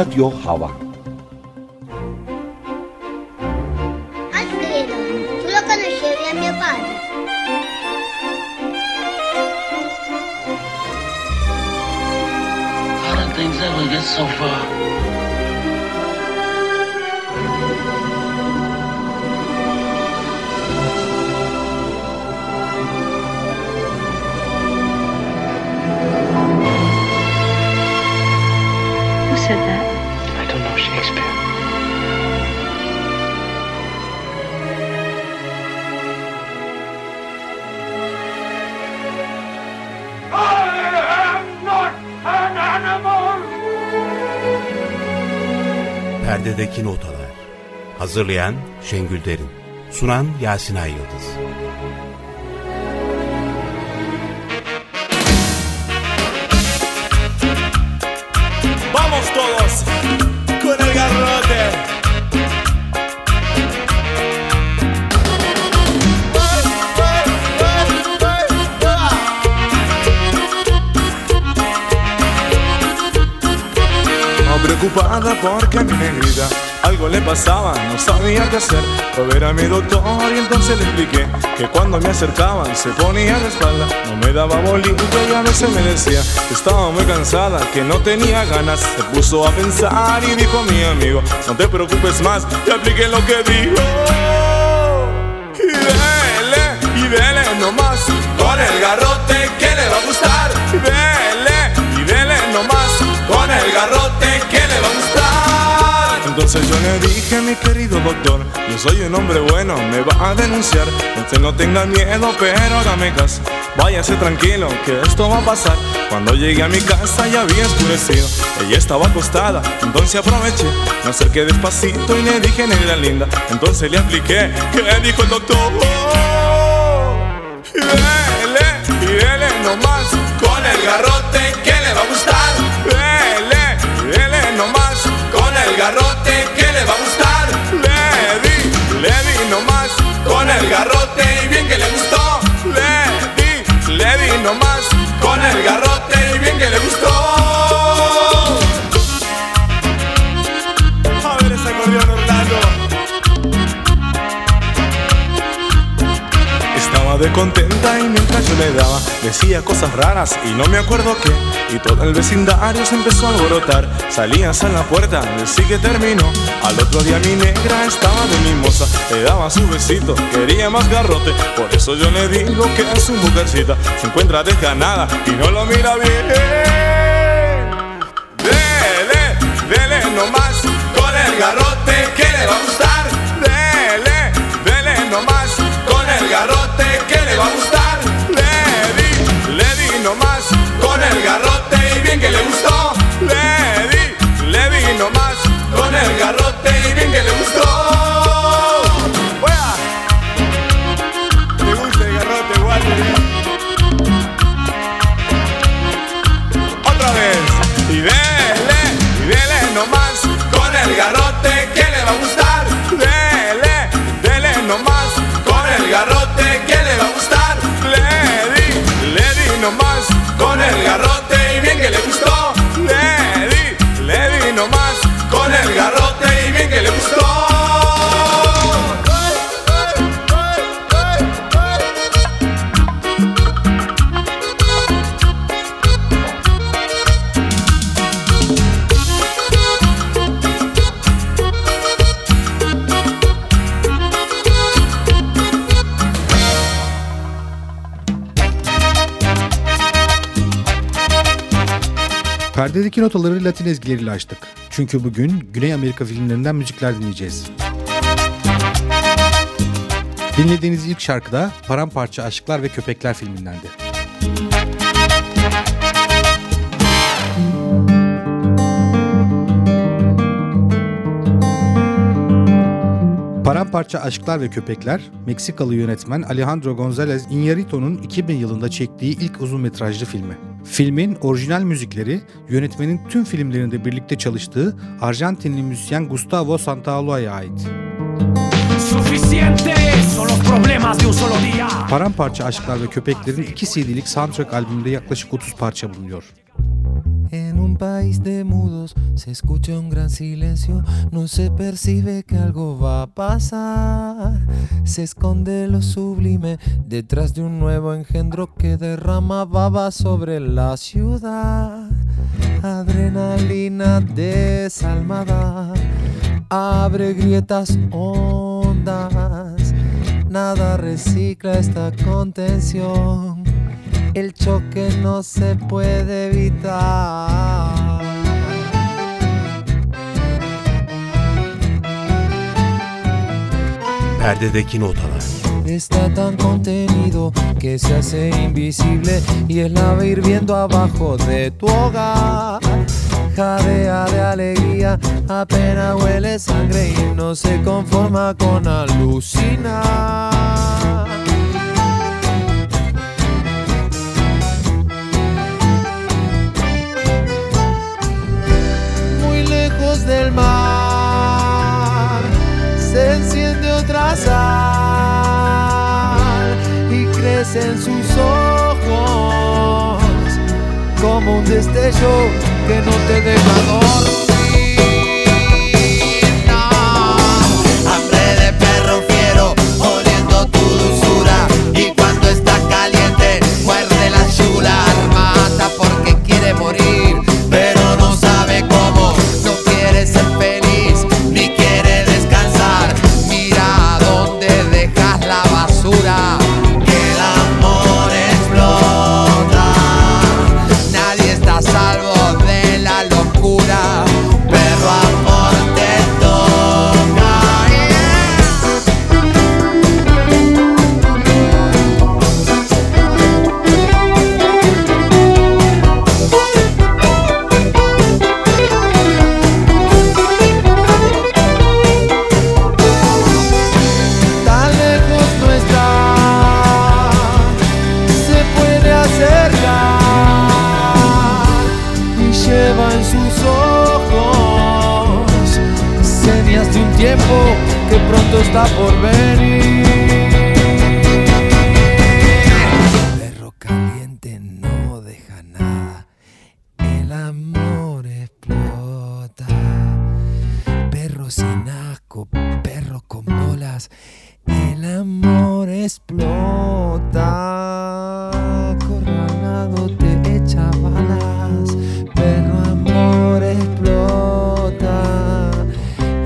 Radyo Hava Hazırlayan Şengül Derin Sunan Yasin Ay Yıldız Vamos todos con el garrote. No preocupada porque mi negrita algo le pasaba, no sabía qué hacer. Fue a ver a mi doctor y entonces le expliqué que cuando me acercaban se ponía de espalda, no me daba bolito y a veces me decía que estaba muy cansada, que no tenía ganas. Se puso a pensar y dijo mi amigo, no te preocupes más, te apliqué lo que dijo. Y dele, y dele nomás con el garrote que le va a gustar. Entonces yo le dije, mi querido doctor, yo soy un hombre bueno, me va a denunciar. Usted no tenga miedo, pero hágame caso. Váyase tranquilo, que esto va a pasar. Cuando llegué a mi casa ya había escurecido. Ella estaba acostada, entonces aproveché. Me acerqué despacito y le dije, negra linda. Entonces le apliqué, ¿qué dijo el doctor? Y dele, y dele nomás con el garrote con el garrote y bien que le gustó. Le di, le di nomás con el garrote y bien que le gustó. De contenta y mientras yo le daba decía cosas raras y no me acuerdo qué. Y todo el vecindario se empezó a alborotar. Salías a la puerta, decí que terminó. Al otro día mi negra estaba de mimosa, le daba su besito, quería más garrote. Por eso yo le digo que es su mujercita se encuentra desganada y no lo mira bien. Dele, dele nomás con el garrote que le va a gustar. Dele, dele nomás con el garrote que le va a gustar. Le di, le di nomás con el garrote y bien que le gustó. Le di, le di nomás con el garrote y bien que le gustó. Perdedeki notaları Latin ezgileriyle açtık. Çünkü bugün Güney Amerika filmlerinden müzikler dinleyeceğiz. Dinlediğiniz ilk şarkı da Paramparça Aşklar ve Köpekler filmindendi. Paramparça Aşklar ve Köpekler, Meksikalı yönetmen Alejandro González Iñárritu'nun 2000 yılında çektiği ilk uzun metrajlı filmi. Filmin orijinal müzikleri yönetmenin tüm filmlerinde birlikte çalıştığı Arjantinli müzisyen Gustavo Santaolalla'ya ait. Paramparça Aşklar ve Köpekler'in 2 CD'lik soundtrack albümünde yaklaşık 30 parça bulunuyor. País de mudos se escucha un gran silencio, no se percibe que algo va a pasar. Se esconde lo sublime detrás de un nuevo engendro que derrama baba sobre la ciudad. Adrenalina desalmada abre grietas hondas. Nada recicla esta contención. El choque no se puede evitar. Perdedeki notalar. Está tan contenido que se hace invisible y es lava hirviendo abajo de tu hogar. Jadea de alegría, apenas huele sangre y no se conforma con alucinar. En sus ojos como un destello que no te deja dormir.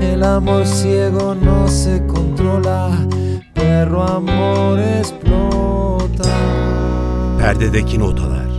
El amor ciego no se controla, perro amor explota. Perdedeki notalar.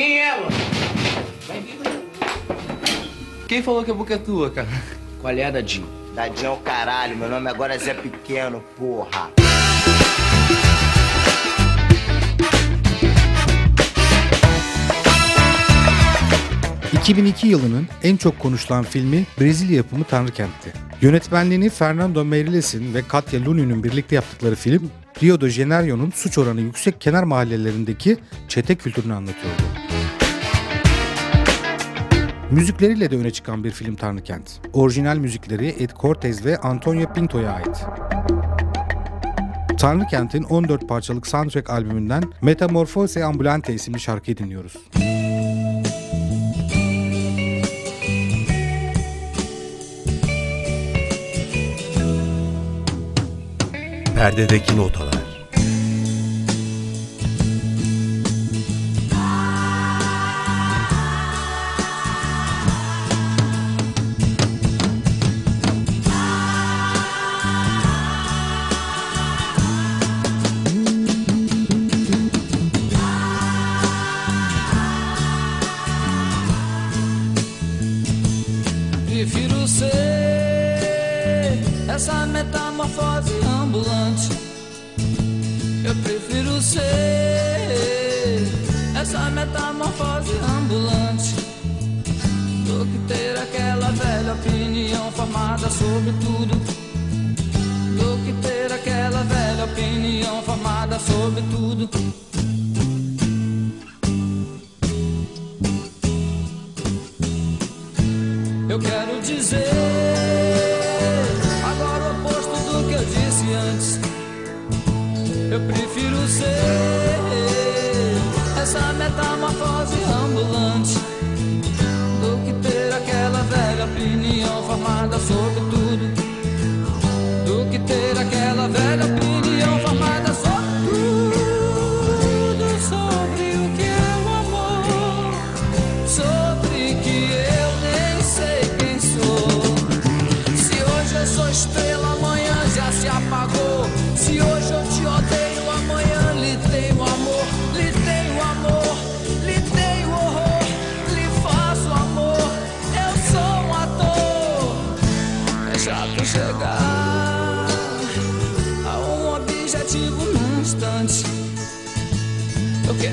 Quem é, mano? Quem falou que a boca é tua, cara? Qual é, Dadinho? Dadinho é o caralho, meu nome agora é Zé Pequeno, porra. 2002 yılının en çok konuşulan filmi Brezilya yapımı Tanrı Kent'ti. Yönetmenliğini Fernando Meireles'in ve Katya Luni'nin birlikte yaptıkları film, Rio de Janeiro'nun suç oranı yüksek kenar mahallelerindeki çete kültürünü anlatıyordu. Müzikleriyle de öne çıkan bir film Tanrı Kent. Orijinal müzikleri Ed Cortez ve Antonio Pinto'ya ait. Tanrı Kent'in 14 parçalık soundtrack albümünden Metamorfose Ambulante isimli şarkıyı dinliyoruz. Perdedeki notalar. Essa metamorfose ambulante do que ter aquela velha opinião formada sobre tudo.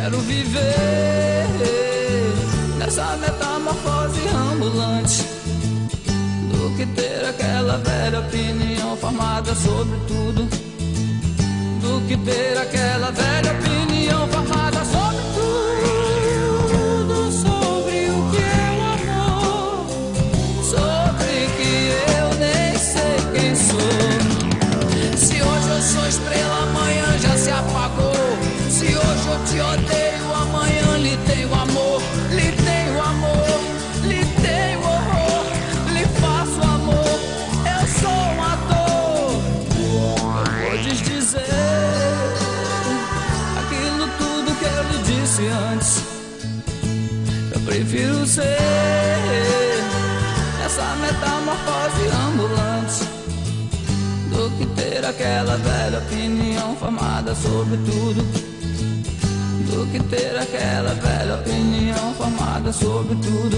Quero viver nessa metamorfose ambulante do que ter aquela velha opinião formada sobre tudo. Do que ter aquela velha ter aquela velha opinião formada sobre tudo. Do que ter aquela velha opinião formada sobre tudo.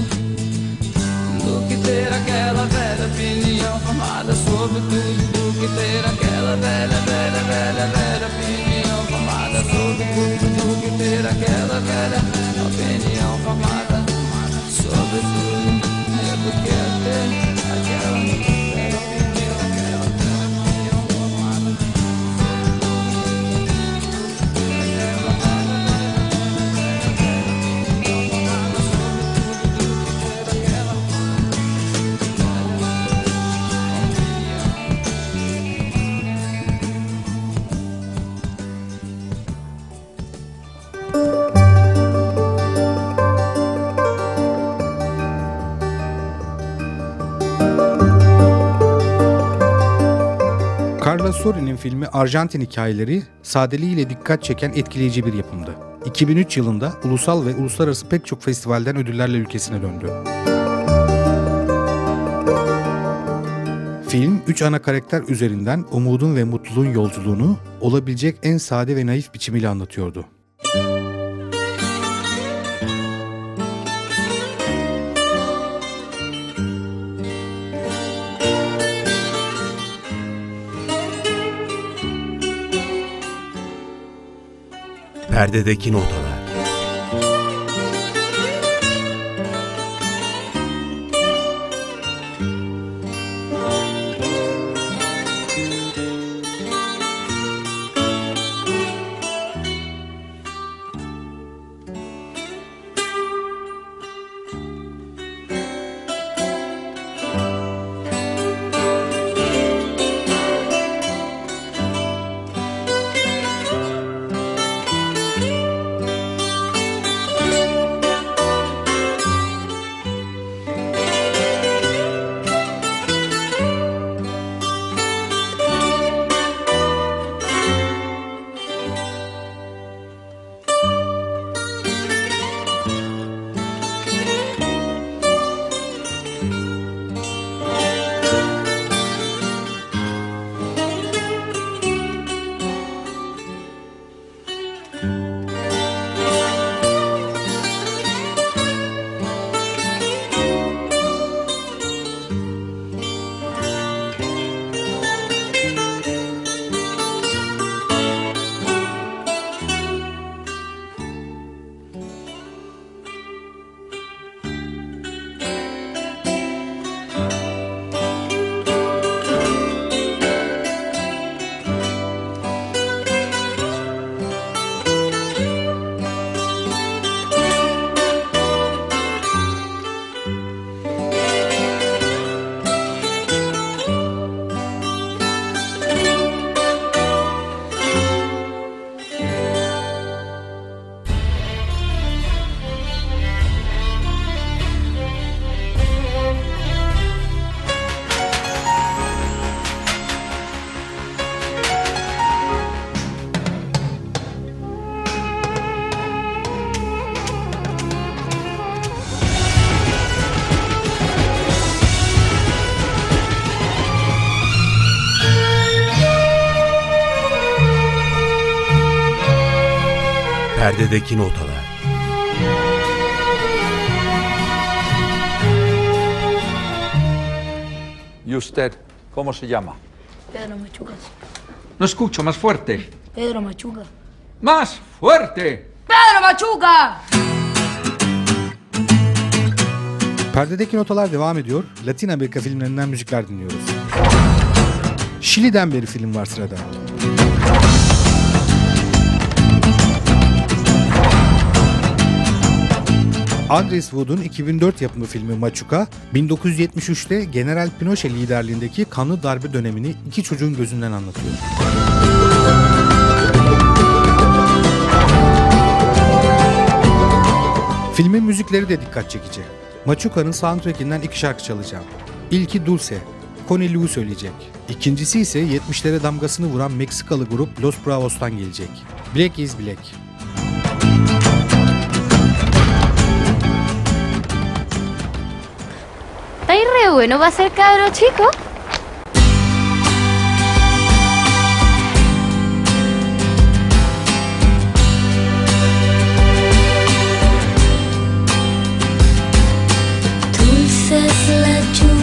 Do que ter aquela velha opinião formada sobre tudo. Do que ter aquela velha, velha, velha, velha opinião formada sobre tudo. Do que ter aquela velha opinião formada sobre tudo. É que filmi Arjantin Hikayeleri sadeliğiyle dikkat çeken etkileyici bir yapımdı. 2003 yılında ulusal ve uluslararası pek çok festivalden ödüllerle ülkesine döndü. Film, üç ana karakter üzerinden umudun ve mutluluğun yolculuğunu olabilecek en sade ve naif biçimiyle anlatıyordu. Perdedeki notalar. Perdedeki notalar. ¿Y usted cómo se llama? Pedro Machuca. No escucho, más fuerte. Pedro Machuca. ¡Más fuerte! Pedro Machuca! Perdedeki notalar devam ediyor. Latin Amerika filmlerinden müzikler dinliyoruz. Şili'den beri film var sırada. Andres Wood'un 2004 yapımı filmi Machuca, 1973'te General Pinochet liderliğindeki kanlı darbe dönemini iki çocuğun gözünden anlatıyor. Filmin müzikleri de dikkat çekici. Machuca'nın soundtrackinden iki şarkı çalacağım. İlki Dulce, Connie Lou söyleyecek. İkincisi ise 70'lere damgasını vuran Meksikalı grup Los Bravos'tan gelecek. Black is Black. ¿Estáis re bueno va a ser cabro chico? Dulce es la lluvia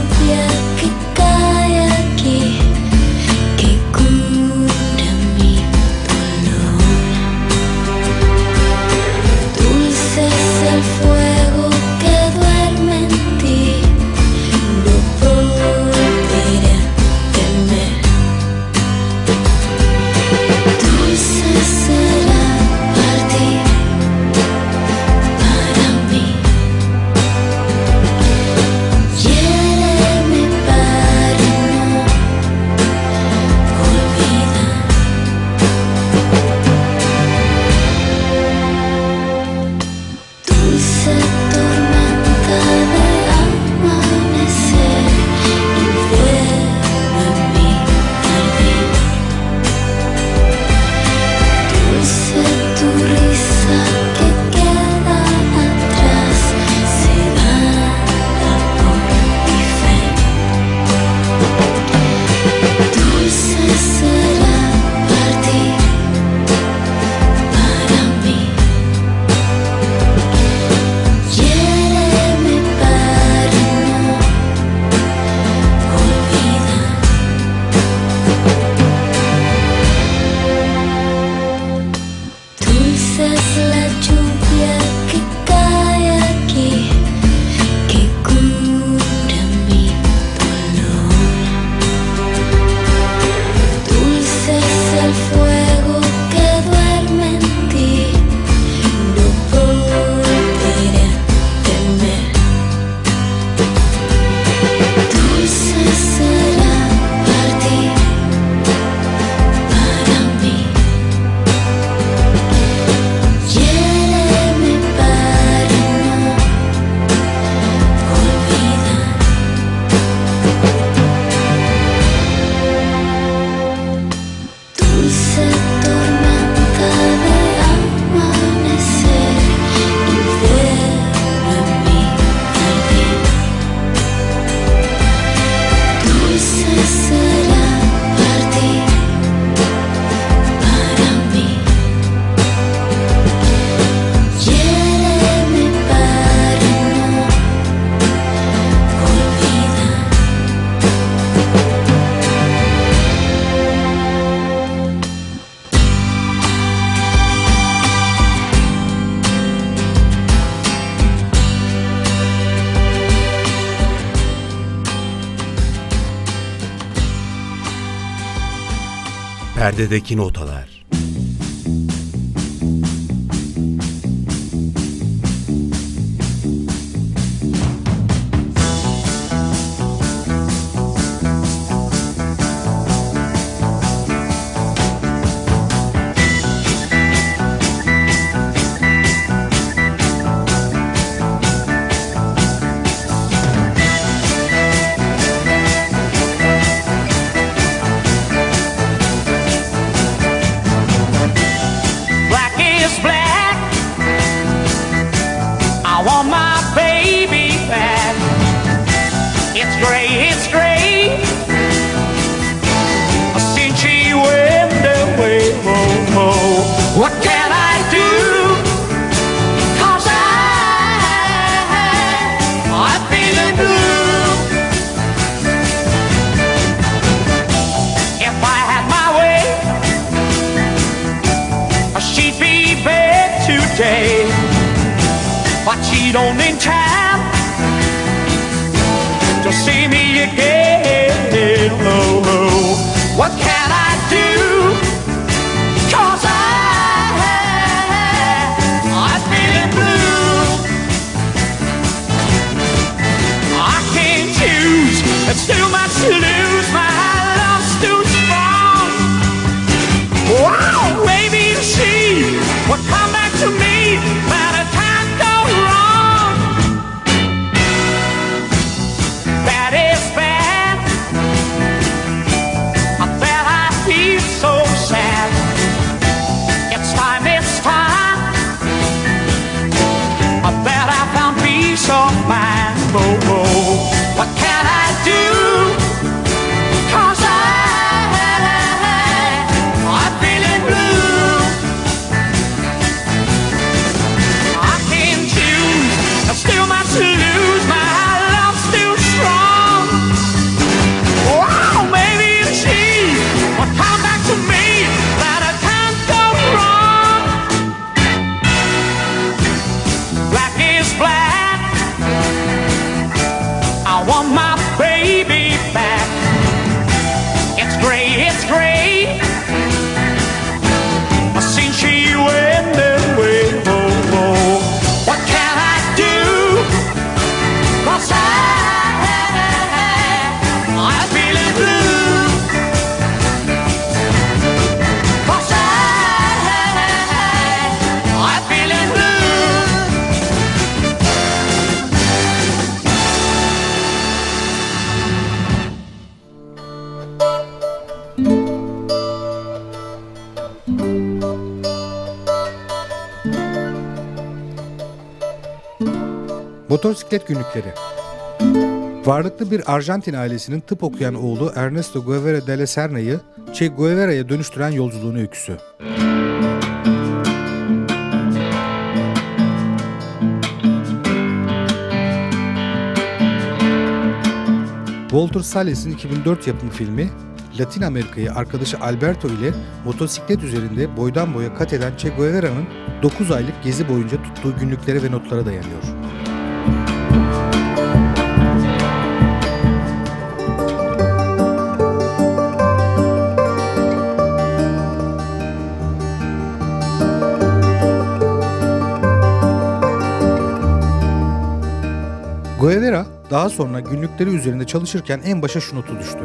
ただい。Motosiklet günlükleri. Varlıklı bir Arjantin ailesinin tıp okuyan oğlu Ernesto Guevara de la Serna'yı Che Guevara'ya dönüştüren yolculuğun öyküsü. Walter Sales'in 2004 yapımı filmi Latin Amerika'yı arkadaşı Alberto ile motosiklet üzerinde boydan boya kat eden Che Guevara'nın 9 aylık gezi boyunca tuttuğu günlüklere ve notlara dayanıyor. Guevara daha sonra günlükleri üzerinde çalışırken en başa şu notu düştü.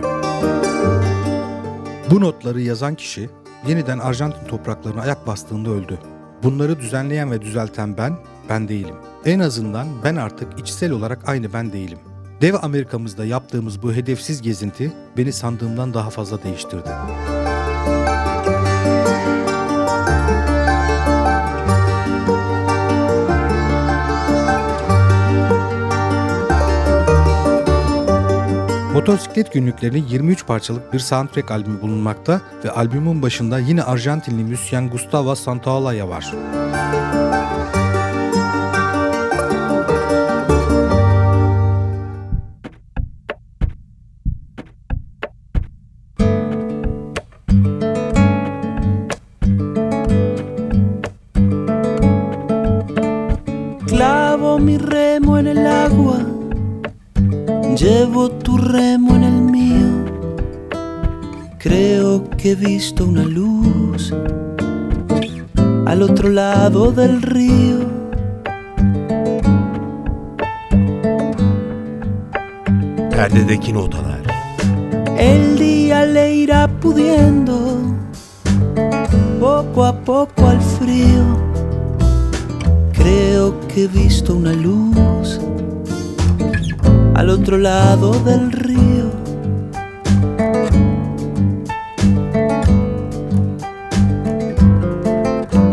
Bu notları yazan kişi yeniden Arjantin topraklarına ayak bastığında öldü. Bunları düzenleyen ve düzelten ben, ben değilim. En azından ben artık içsel olarak aynı ben değilim. Dev Amerika'mızda yaptığımız bu hedefsiz gezinti beni sandığımdan daha fazla değiştirdi. Motosiklet günlüklerinin 23 parçalık bir soundtrack albümü bulunmakta ve albümün başında yine Arjantinli müzisyen Gustavo Santaolalla var. Visto una luz al otro lado del río. Perdedeki notalar. El día le irá pudiendo poco a poco al frío. Creo que he visto una luz al otro lado del río.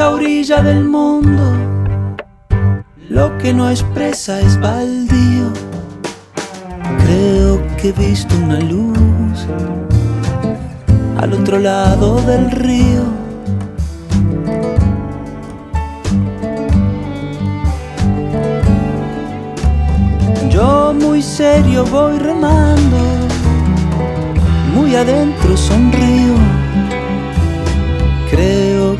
esta orilla del mundo, lo que no expresa es baldío. Creo que he visto una luz al otro lado del río. Yo muy serio voy remando, muy adentro sonrío. Creo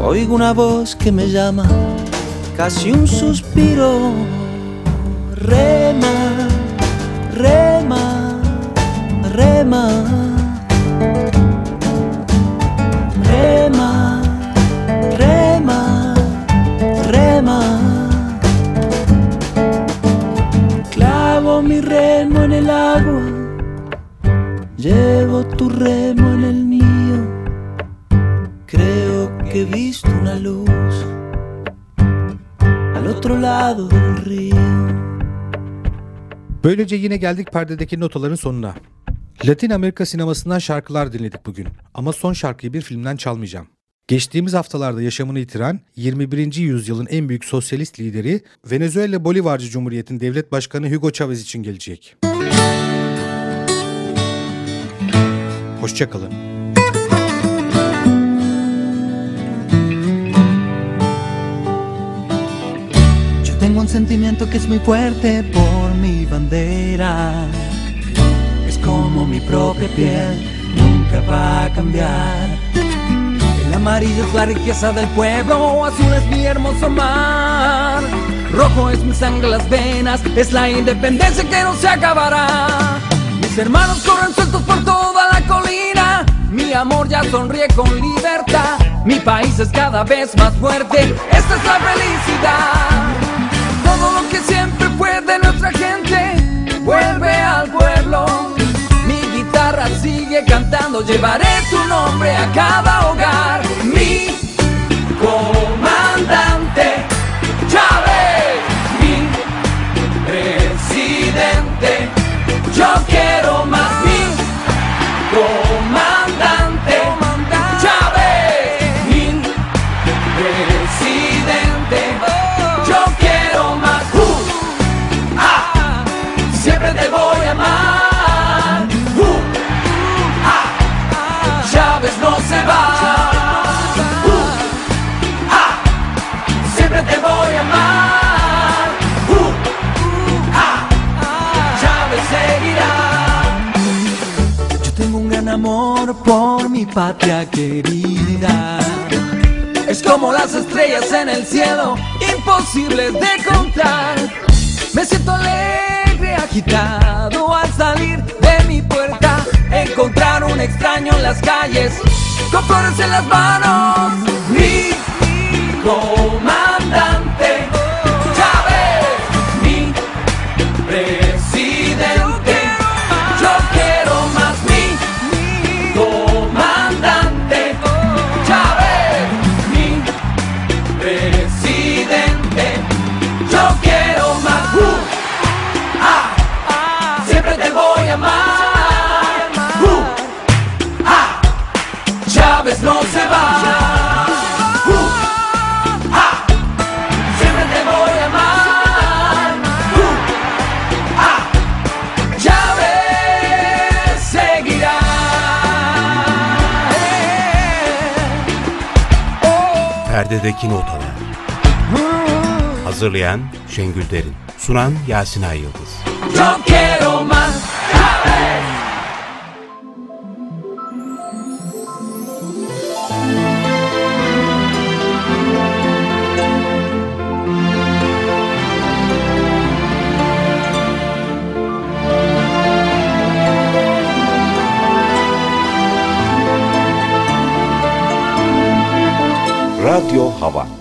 Oigo una voz que me llama, casi un suspiro. Rema, lado del río. Böylece yine geldik perdedeki notaların sonuna. Latin Amerika sinemasından şarkılar dinledik bugün. Ama son şarkıyı bir filmden çalmayacağım. Geçtiğimiz haftalarda yaşamını yitiren 21. yüzyılın en büyük sosyalist lideri Venezuela Bolivarcı Cumhuriyeti'nin devlet başkanı Hugo Chavez için gelecek. Hoşçakalın. Un sentimiento que es muy fuerte por mi bandera. Es como mi propia piel, nunca va a cambiar. El amarillo es la riqueza del pueblo, azul es mi hermoso mar. Rojo es mi sangre las venas, es la independencia que no se acabará. Mis hermanos corren sueltos por toda la colina. Mi amor ya sonríe con libertad. Mi país es cada vez más fuerte. Esta es la felicidad. Todo lo que siempre fue de nuestra gente vuelve al pueblo. Mi guitarra sigue cantando, llevaré tu nombre a cada hogar. Mi comandante Chávez, mi presidente. Yo quiero más patria querida. Es como las estrellas en el cielo, imposibles de contar. Me siento alegre, agitado al salir de mi puerta. Encontrar un extraño en las calles, con flores en las manos. Mi comandante, Perdedeki notalar. Hazırlayan Şengül Derin. Sunan Yasin Ay Yıldız. Yo quiero Radyo Hava